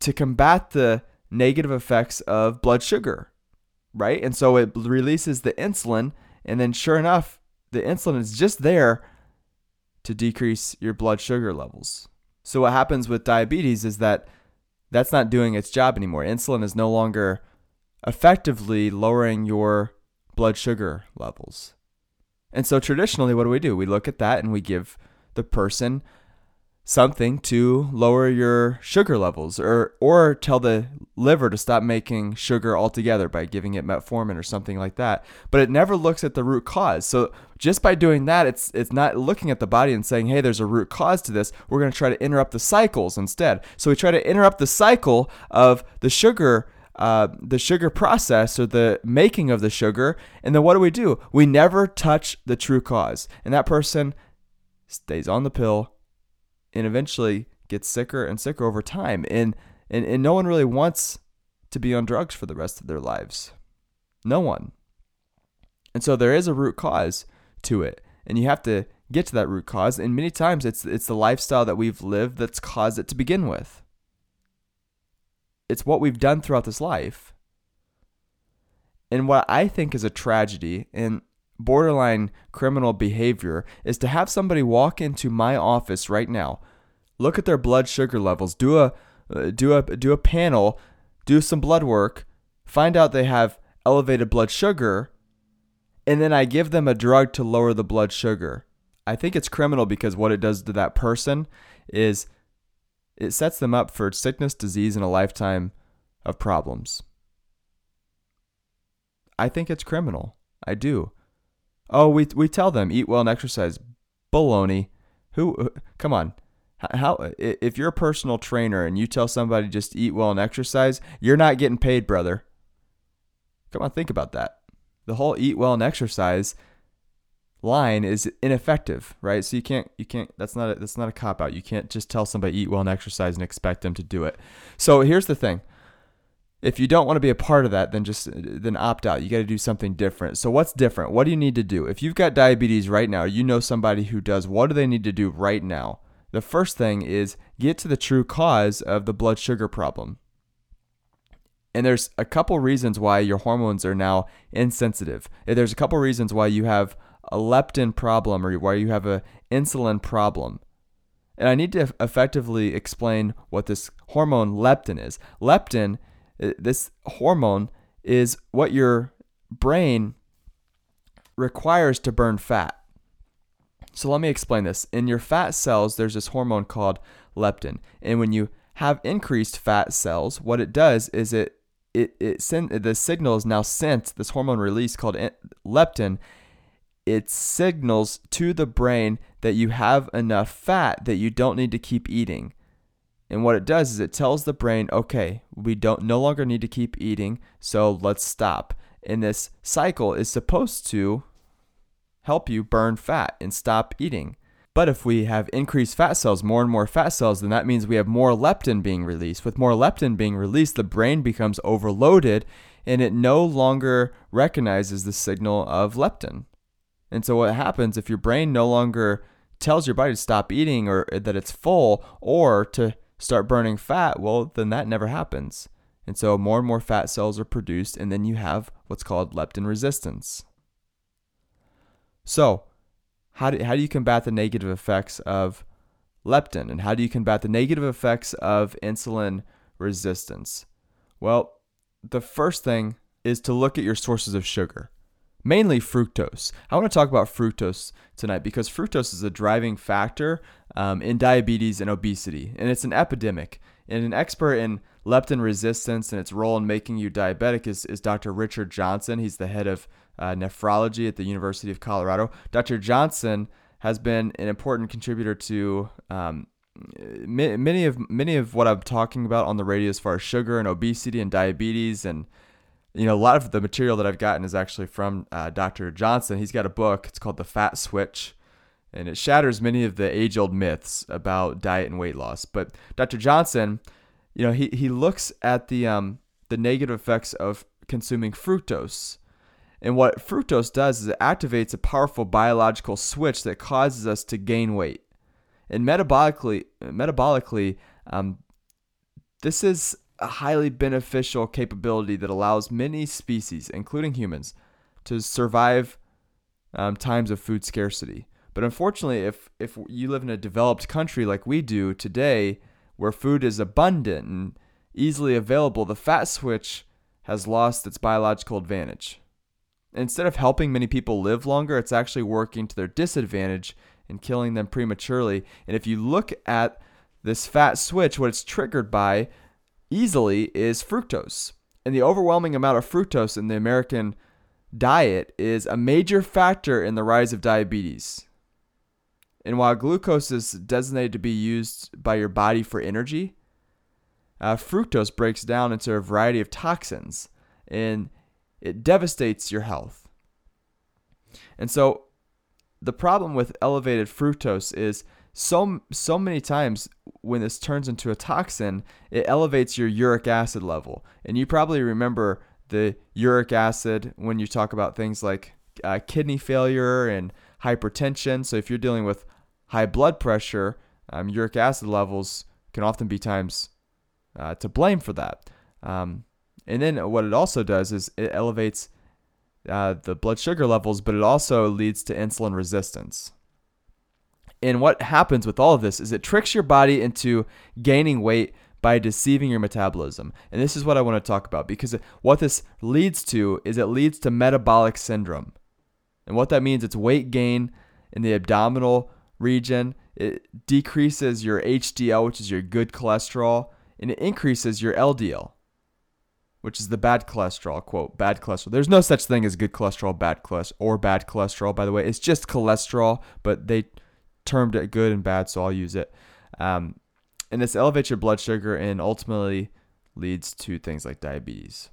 to combat the negative effects of blood sugar, right? And so it releases the insulin, and then sure enough, the insulin is just there to decrease your blood sugar levels. So what happens with diabetes is that that's not doing its job anymore. Insulin is no longer effectively lowering your blood sugar levels. And so traditionally, what do we do? We look at that and we give the person something to lower your sugar levels or or tell the liver to stop making sugar altogether by giving it metformin or something like that. But it never looks at the root cause. So just by doing that it's it's not looking at the body and saying hey there's a root cause to this. We're going to try to interrupt the cycles instead. So we try to interrupt the cycle of the sugar uh, the sugar process or the making of the sugar and then what do we do we never touch the true cause and that person stays on the pill and eventually gets sicker and sicker over time. And, and, and no one really wants to be on drugs for the rest of their lives. No one. And so there is a root cause to it. And you have to get to that root cause. And many times it's, it's the lifestyle that we've lived that's caused it to begin with. It's what we've done throughout this life. And what I think is a tragedy, and borderline criminal behavior is to have somebody walk into my office right now, look at their blood sugar levels, do a uh, do a do a panel, do some blood work, find out they have elevated blood sugar, and then I give them a drug to lower the blood sugar. I think it's criminal because what it does to that person is it sets them up for sickness, disease, and a lifetime of problems. I think it's criminal. I do. Oh, we we tell them eat well and exercise. Baloney. Who? Come on. How? If you're a personal trainer and you tell somebody just eat well and exercise, you're not getting paid, brother. Come on, think about that. The whole eat well and exercise line is ineffective, right? So you can't you can't that's not a, that's not a cop out. You can't just tell somebody eat well and exercise and expect them to do it. So here's the thing if you don't want to be a part of that, then just then opt out. You got to do something different. So what's different? What do you need to do? If you've got diabetes right now, you know somebody who does. What do they need to do right now? The first thing is get to the true cause of the blood sugar problem. And there's a couple reasons why your hormones are now insensitive. There's a couple reasons why you have a leptin problem or why you have a insulin problem. And I need to effectively explain what this hormone leptin is. Leptin uh, this hormone is what your brain requires to burn fat. So let me explain this. In your fat cells, there's this hormone called leptin. And when you have increased fat cells, what it does is it it it send the signal is now sent this hormone release called leptin. It signals to the brain that you have enough fat that you don't need to keep eating. And what it does is it tells the brain, okay, we don't no longer need to keep eating, so let's stop. And this cycle is supposed to help you burn fat and stop eating. But if we have increased fat cells, more and more fat cells, then that means we have more leptin being released. With more leptin being released, the brain becomes overloaded and it no longer recognizes the signal of leptin. And so what happens if your brain no longer tells your body to stop eating or uh, that it's full or to start burning fat, well, then that never happens. And so more and more fat cells are produced, and then you have what's called leptin resistance. So, how do, how do you combat the negative effects of leptin? And how do you combat the negative effects of insulin resistance? Well, the first thing is to look at your sources of sugar mainly fructose. I want to talk about fructose tonight because fructose is a driving factor um, in diabetes and obesity, and it's an epidemic. And an expert in leptin resistance and its role in making you diabetic is, is Dr. Richard Johnson. He's the head of uh, nephrology at the University of Colorado. Dr. Johnson has been an important contributor to um, many of many of what I'm talking about on the radio as far as sugar and obesity and diabetes and you know, a lot of the material that I've gotten is actually from uh, Dr. Johnson. He's got a book. It's called The Fat Switch, and it shatters many of the age-old myths about diet and weight loss. But Dr. Johnson, you know, he he looks at the um the negative effects of consuming fructose. And what fructose does is it activates a powerful biological switch that causes us to gain weight. And metabolically, metabolically, um, this is a highly beneficial capability that allows many species, including humans, to survive um, times of food scarcity. But unfortunately, if if you live in a developed country like we do today, where food is abundant and easily available, the fat switch has lost its biological advantage. Instead of helping many people live longer, it's actually working to their disadvantage and killing them prematurely. And if you look at this fat switch, what it's triggered by easily is fructose. And the overwhelming amount of fructose in the American diet is a major factor in the rise of diabetes. And while glucose is designated to be used by your body for energy, uh, fructose breaks down into a variety of toxins and it devastates your health. And so the problem with elevated fructose is so so many times when this turns into a toxin, it elevates your uric acid level. And you probably remember the uric acid when you talk about things like uh, kidney failure and hypertension. So if you're dealing with high blood pressure, um, uric acid levels can often be times uh, to blame for that. Um, and then what it also does is it elevates uh, the blood sugar levels, but it also leads to insulin resistance. And what happens with all of this is it tricks your body into gaining weight by deceiving your metabolism. And this is what I want to talk about because what this leads to is it leads to metabolic syndrome. And what that means it's weight gain in the abdominal region. It decreases your HDL, which is your good cholesterol, and it increases your LDL, which is the bad cholesterol. Quote, bad cholesterol. There's no such thing as good cholesterol, bad cholesterol, or bad cholesterol, by the way. It's just cholesterol, but they termed it good and bad, so I'll use it. Um, and this elevates your blood sugar and ultimately leads to things like diabetes.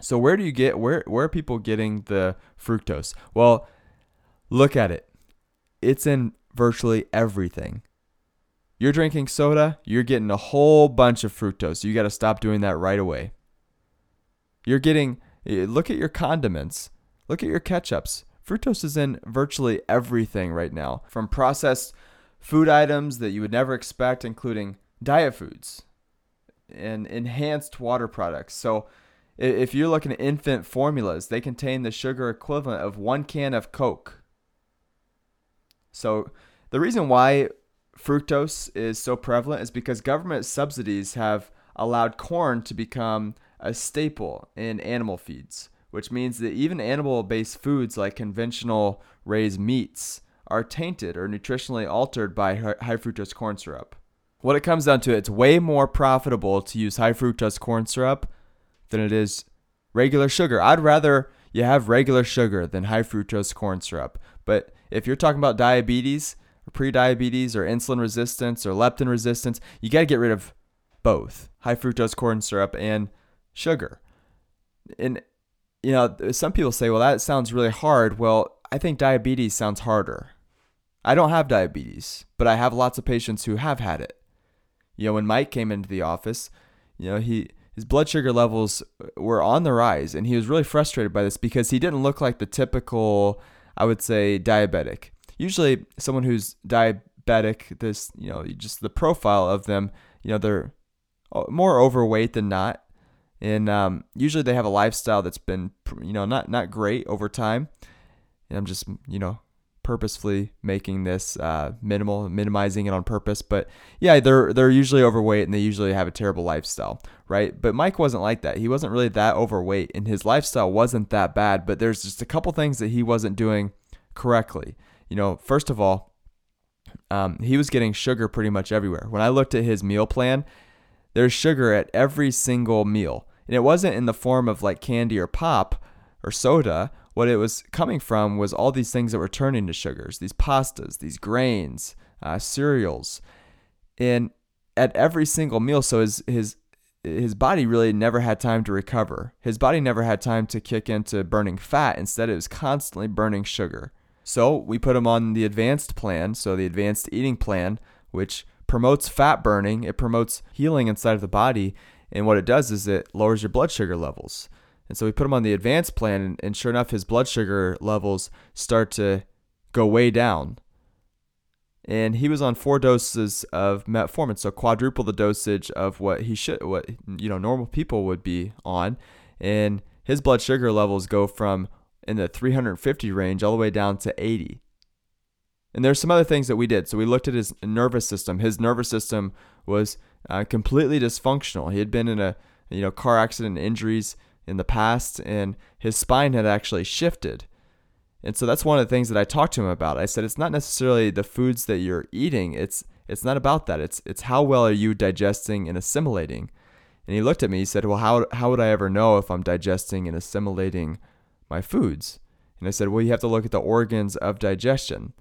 So where do you get where where are people getting the fructose? Well, look at it. It's in virtually everything. You're drinking soda, you're getting a whole bunch of fructose. You got to stop doing that right away. You're getting eh, look at your condiments. Look at your ketchups. Fructose is in virtually everything right now, from processed food items that you would never expect, including diet foods and enhanced water products. So, if you're looking at infant formulas, they contain the sugar equivalent of one can of Coke. So, the reason why fructose is so prevalent is because government subsidies have allowed corn to become a staple in animal feeds which means that even animal based foods like conventional raised meats are tainted or nutritionally altered by high fructose corn syrup. What it comes down to, it's way more profitable to use high fructose corn syrup than it is regular sugar. I'd rather you have regular sugar than high fructose corn syrup. But if you're talking about diabetes, pre-diabetes, or insulin resistance, or leptin resistance, you got to get rid of both high fructose corn syrup and sugar. And you know, some people say, well, that sounds really hard. Well, I think diabetes sounds harder. I don't have diabetes, but I have lots of patients who have had it. You know, when Mike came into the office, you know, he his blood sugar levels were on the rise and he was really frustrated by this because he didn't look like the typical, I would say, diabetic. Usually someone who's diabetic, this, you know, just the profile of them, you know, they're uh, more overweight than not and um, usually they have a lifestyle that's been you know not not great over time. And i'm just you know purposefully making this uh, minimal minimizing it on purpose. But yeah they're they're usually overweight and they usually have a terrible lifestyle right? But mike wasn't like that. He wasn't really that overweight and his lifestyle wasn't that bad but there's just a couple things that he wasn't doing correctly. You know first of all um, he was getting sugar pretty much everywhere. When i looked at his meal plan there's sugar at every single meal and it wasn't in the form of like candy or pop or soda. What it was coming from was all these things that were turning to sugars, these pastas, these grains, uh, cereals, and at every single meal. So his his his body really never had time to recover. His body never had time to kick into burning fat. Instead, it was constantly burning sugar. So we put him on the advanced plan, so the advanced eating plan, which promotes fat burning, it promotes healing inside of the body, and what it does is it lowers your blood sugar levels. And so we put him on the advanced plan, and, and sure enough, his blood sugar levels start to go way down. And he was on four doses of metformin, so quadruple the dosage of what he should, what you know, normal people would be on. And his blood sugar levels go from in the 350 range all the way down to 80. And there's some other things that we did. So we looked at his nervous system. His nervous system was uh, completely dysfunctional. He had been in a you know car accident injuries in the past, and his spine had actually shifted. And so that's one of the things that I talked to him about. I said it's not necessarily the foods that you're eating. It's it's not about that. It's it's how well are you digesting and assimilating. And he looked at me. He said, "Well, how how would I ever know if I'm digesting and assimilating my foods?" And I said, "Well, you have to look at the organs of digestion.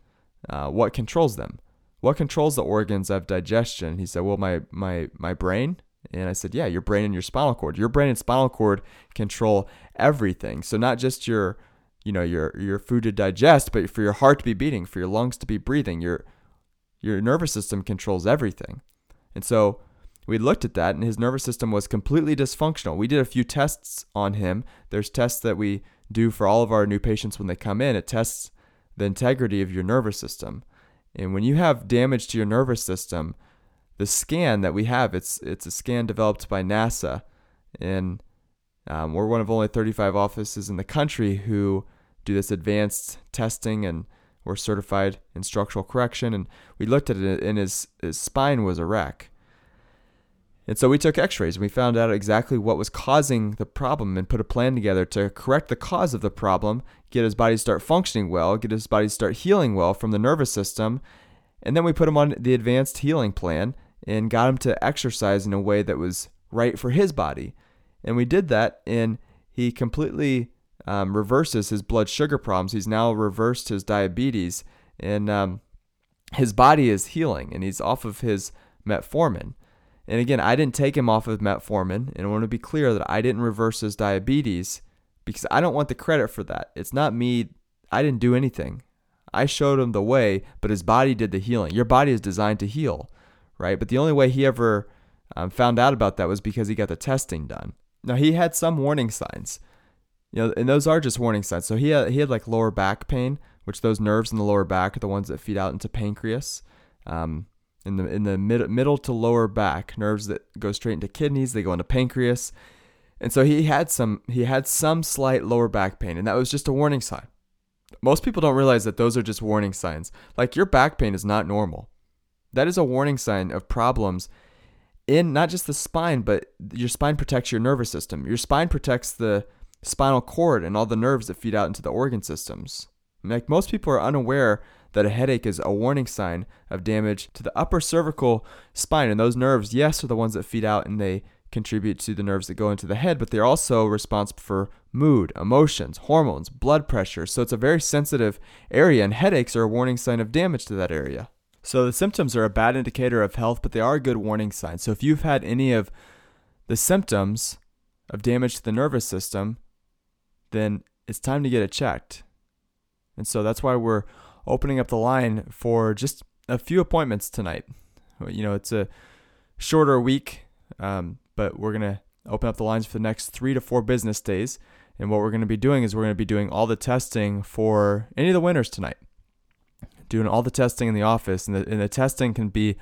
Uh, what controls them? What controls the organs of digestion?" He said, "Well, my my my brain." And I said, "Yeah, your brain and your spinal cord. Your brain and spinal cord control everything. So not just your you know your your food to digest, but for your heart to be beating, for your lungs to be breathing, your your nervous system controls everything. And so we looked at that, and his nervous system was completely dysfunctional. We did a few tests on him. There's tests that we do for all of our new patients when they come in. It tests the integrity of your nervous system. And when you have damage to your nervous system, the scan that we have, it's it's a scan developed by NASA, and um, we're one of only 35 offices in the country who do this advanced testing, and we're certified in structural correction. And we looked at it, and his, his spine was a wreck. And so we took x rays and we found out exactly what was causing the problem and put a plan together to correct the cause of the problem, get his body to start functioning well, get his body to start healing well from the nervous system. And then we put him on the advanced healing plan and got him to exercise in a way that was right for his body. And we did that, and he completely um, reverses his blood sugar problems. He's now reversed his diabetes, and um, his body is healing, and he's off of his metformin. And again, I didn't take him off of metformin, and I want to be clear that I didn't reverse his diabetes because I don't want the credit for that. It's not me. I didn't do anything. I showed him the way, but his body did the healing. Your body is designed to heal, right? But the only way he ever um, found out about that was because he got the testing done. Now he had some warning signs, you know, and those are just warning signs. So he had he had like lower back pain, which those nerves in the lower back are the ones that feed out into pancreas. Um, in the in the mid, middle to lower back, nerves that go straight into kidneys, they go into pancreas, and so he had some he had some slight lower back pain, and that was just a warning sign. Most people don't realize that those are just warning signs. Like your back pain is not normal. That is a warning sign of problems in not just the spine, but your spine protects your nervous system. Your spine protects the spinal cord and all the nerves that feed out into the organ systems. Like most people are unaware that a headache is a warning sign of damage to the upper cervical spine. And those nerves, yes, are the ones that feed out and they contribute to the nerves that go into the head, but they're also responsible for mood, emotions, hormones, blood pressure. So it's a very sensitive area, and headaches are a warning sign of damage to that area. So the symptoms are a bad indicator of health, but they are a good warning sign. So if you've had any of the symptoms of damage to the nervous system, then it's time to get it checked. And so that's why we're opening up the line for just a few appointments tonight. You know, it's a shorter week, um, but we're going to open up the lines for the next three to four business days. And what we're going to be doing is we're going to be doing all the testing for any of the winners tonight doing all the testing in the office, and the, and the testing can be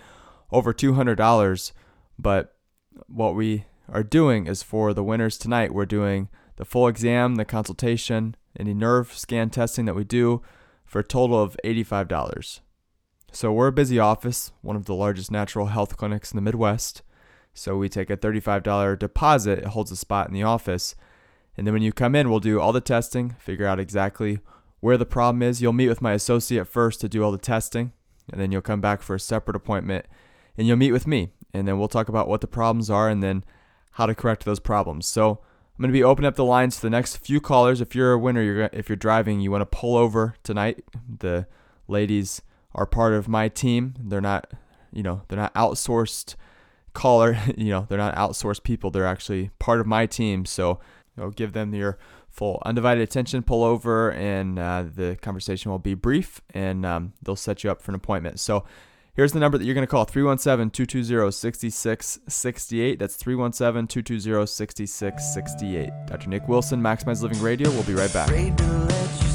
over $200. But what we are doing is for the winners tonight, we're doing the full exam, the consultation, any nerve scan testing that we do for a total of $85. So we're a busy office, one of the largest natural health clinics in the Midwest. So we take a $35 deposit, it holds a spot in the office. And then when you come in, we'll do all the testing, figure out exactly where the problem is. You'll meet with my associate first to do all the testing, and then you'll come back for a separate appointment and you'll meet with me. And then we'll talk about what the problems are and then how to correct those problems. So I'm going to be opening up the lines for the next few callers. If you're a winner, you're if you're driving, you want to pull over tonight. The ladies are part of my team. They're not, you know, they're not outsourced caller. You know, they're not outsourced people. They're actually part of my team. So I'll give them your full undivided attention, pull over, and uh, the conversation will be brief and um, they'll set you up for an appointment. So here's the number that you're going to call 317 220 6668. That's 317 220 6668. Dr. Nick Wilson, Maximize Living Radio. We'll be right back.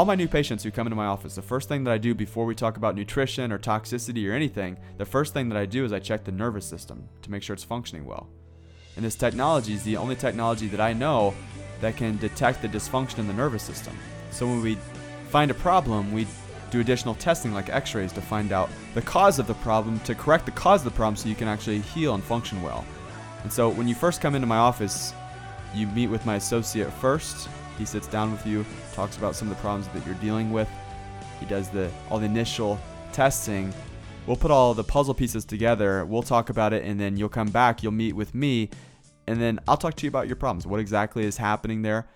All my new patients who come into my office, the first thing that I do before we talk about nutrition or toxicity or anything, the first thing that I do is I check the nervous system to make sure it's functioning well. And this technology is the only technology that I know that can detect the dysfunction in the nervous system. So when we find a problem, we do additional testing like x rays to find out the cause of the problem, to correct the cause of the problem so you can actually heal and function well. And so when you first come into my office, you meet with my associate first. He sits down with you, talks about some of the problems that you're dealing with. He does the all the initial testing. We'll put all the puzzle pieces together. We'll talk about it, and then you'll come back. You'll meet with me, and then I'll talk to you about your problems. What exactly is happening there?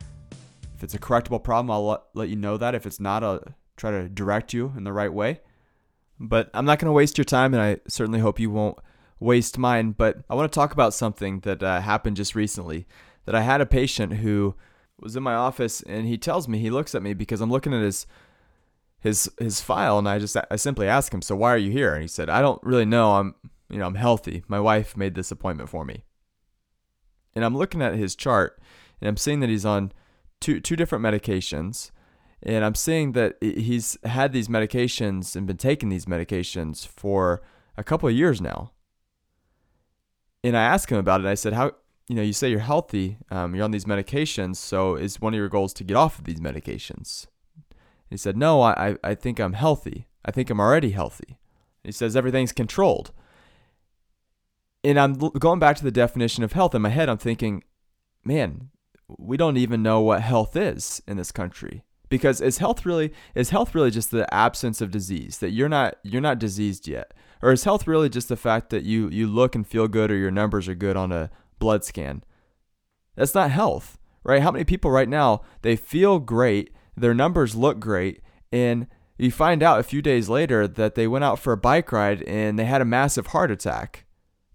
If it's a correctable problem, I'll let, you know that. If it's not, I'll try to direct you in the right way. But I'm not going to waste your time, and I certainly hope you won't waste mine. But I want to talk about something that uh, happened just recently. That I had a patient who was in my office, and he tells me he looks at me because I'm looking at his his his file, and I just I simply ask him, "So why are you here?" And he said, "I don't really know. I'm you know I'm healthy. My wife made this appointment for me." And I'm looking at his chart, and I'm seeing that he's on two two different medications and I'm seeing that he's had these medications and been taking these medications for a couple of years now. And I asked him about it. I said, "How you know you say you're healthy, um, you're on these medications. So is one of your goals to get off of these medications?" He said, "No, I I think I'm healthy. I think I'm already healthy." He says everything's controlled. And I'm going back to the definition of health in my head. I'm thinking, man, we don't even know what health is in this country because is health really is health really just the absence of disease that you're not you're not diseased yet or is health really just the fact that you you look and feel good or your numbers are good on a blood scan that's not health right how many people right now they feel great their numbers look great and you find out a few days later that they went out for a bike ride and they had a massive heart attack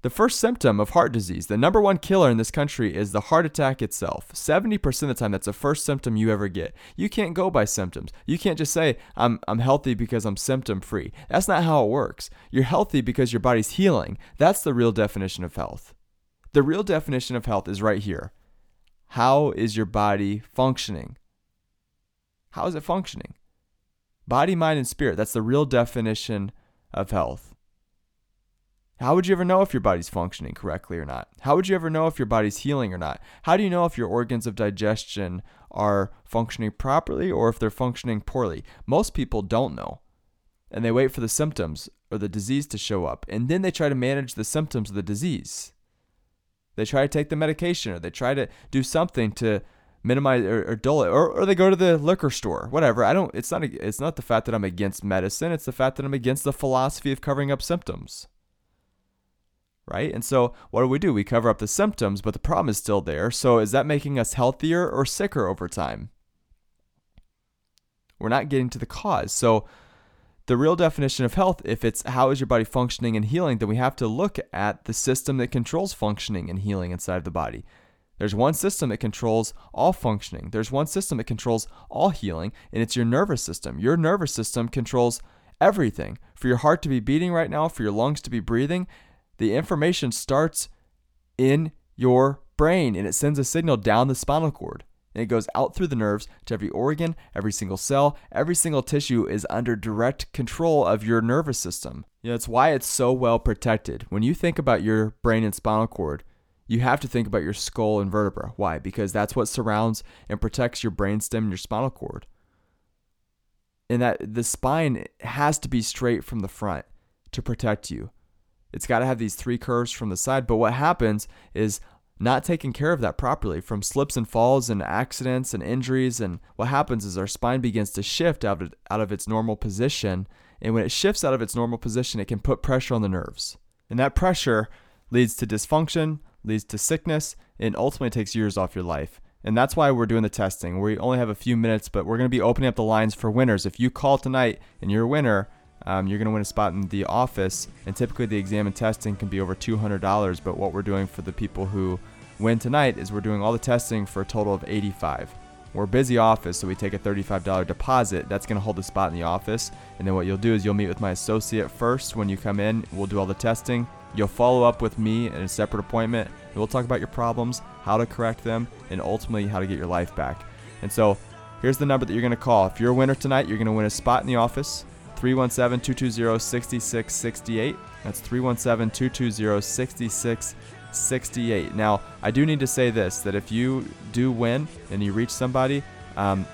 the first symptom of heart disease, the number one killer in this country, is the heart attack itself. 70% of the time, that's the first symptom you ever get. You can't go by symptoms. You can't just say, I'm, I'm healthy because I'm symptom free. That's not how it works. You're healthy because your body's healing. That's the real definition of health. The real definition of health is right here. How is your body functioning? How is it functioning? Body, mind, and spirit. That's the real definition of health. How would you ever know if your body's functioning correctly or not? How would you ever know if your body's healing or not? How do you know if your organs of digestion are functioning properly or if they're functioning poorly? Most people don't know. And they wait for the symptoms or the disease to show up. And then they try to manage the symptoms of the disease. They try to take the medication or they try to do something to minimize or, or dull it or, or they go to the liquor store whatever i don't it's not a, it's not the fact that i'm against medicine it's the fact that i'm against the philosophy of covering up symptoms right? And so what do we do? We cover up the symptoms, but the problem is still there. So is that making us healthier or sicker over time? We're not getting to the cause. So the real definition of health, if it's how is your body functioning and healing, then we have to look at the system that controls functioning and healing inside of the body. There's one system that controls all functioning. There's one system that controls all healing, and it's your nervous system. Your nervous system controls everything. For your heart to be beating right now, for your lungs to be breathing, the information starts in your brain and it sends a signal down the spinal cord. And it goes out through the nerves to every organ, every single cell, every single tissue is under direct control of your nervous system. You know, it's why it's so well protected. When you think about your brain and spinal cord, you have to think about your skull and vertebra. Why? Because that's what surrounds and protects your brainstem and your spinal cord. And that the spine has to be straight from the front to protect you. It's got to have these three curves from the side. But what happens is not taking care of that properly from slips and falls and accidents and injuries. And what happens is our spine begins to shift out of, out of its normal position. And when it shifts out of its normal position, it can put pressure on the nerves. And that pressure leads to dysfunction, leads to sickness, and ultimately takes years off your life. And that's why we're doing the testing. We only have a few minutes, but we're going to be opening up the lines for winners. If you call tonight and you're a winner, um, you're going to win a spot in the office. And typically, the exam and testing can be over $200. But what we're doing for the people who win tonight is we're doing all the testing for a total of 85 we're busy office, so we take a $35 deposit. That's going to hold the spot in the office. And then what you'll do is you'll meet with my associate first when you come in. We'll do all the testing. You'll follow up with me in a separate appointment. We'll talk about your problems, how to correct them, and ultimately how to get your life back. And so Here's the number that you're going to call. If you're a winner tonight, you're going to win a spot in the office. 317 220 6668. That's 317 220 6668. Now, I do need to say this that if you do win and you reach somebody, um,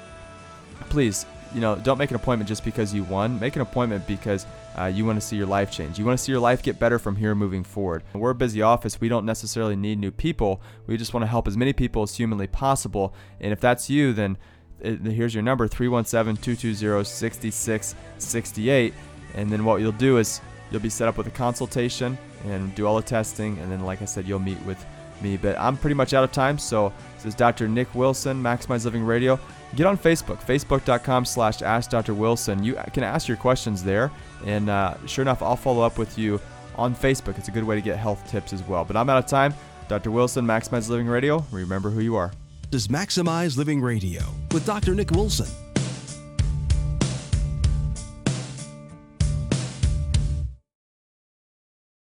please, you know, don't make an appointment just because you won. Make an appointment because uh, you want to see your life change. You want to see your life get better from here moving forward. We're a busy office. We don't necessarily need new people. We just want to help as many people as humanly possible. And if that's you, then here's your number 317 220 6668. And then what you'll do is you'll be set up with a consultation and do all the testing. And then, like I said, you'll meet with me. But I'm pretty much out of time. So this is Dr. Nick Wilson, Maximize Living Radio. Get on Facebook, facebook.com slash Ask Dr. Wilson. You can ask your questions there. And uh, sure enough, I'll follow up with you on Facebook. It's a good way to get health tips as well. But I'm out of time. Dr. Wilson, Maximize Living Radio. Remember who you are. Is Maximize Living Radio with Dr. Nick Wilson.